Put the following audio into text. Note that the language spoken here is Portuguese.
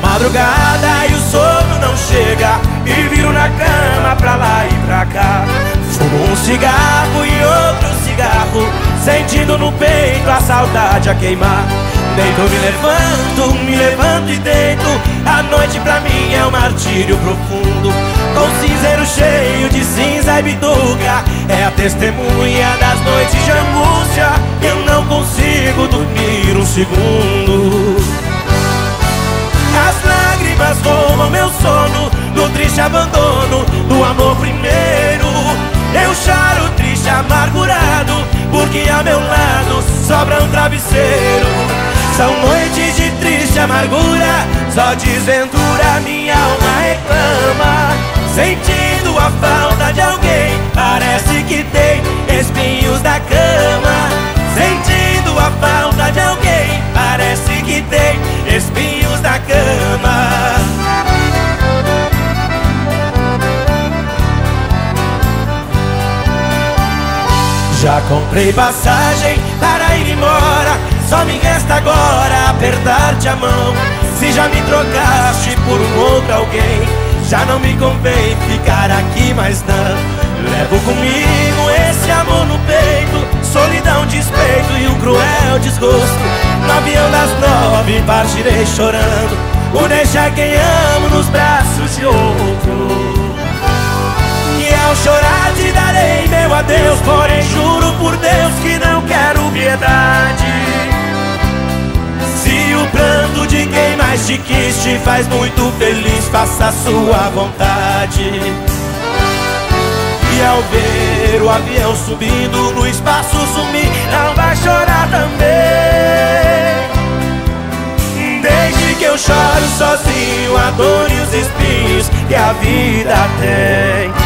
madrugada e o sono não chega. E viro na cama pra lá e pra cá. Fumo um cigarro e outro cigarro Sentindo no peito a saudade a queimar. Deito, me levanto, me levanto e deito. A noite pra mim é um martírio profundo. Com cinzeiro cheio de cinza e bituca. É a testemunha das noites de angústia. Eu não consigo dormir um segundo triste abandono do amor primeiro. Eu choro triste, amargurado Porque a meu lado sobra um travesseiro. São noites de triste amargura Só desventura minha alma reclama. Sentindo a falta de alguém Parece que tem espinhos da cama Já comprei passagem para ir embora. Só me resta agora apertar-te a mão. Se já me trocaste por um outro alguém Já não me convém ficar aqui mais não. Levo comigo esse amor no peito Solidão, despeito e um cruel desgosto. No avião das nove partirei chorando. Por deixar quem amo nos braços de outro adeus Porém juro por Deus que não quero piedade. Se o pranto de quem mais te quis te faz muito feliz Faça a sua vontade. E ao ver o avião subindo no espaço sumir Não vai chorar também. Desde que eu choro sozinho A dor e os espinhos que a vida tem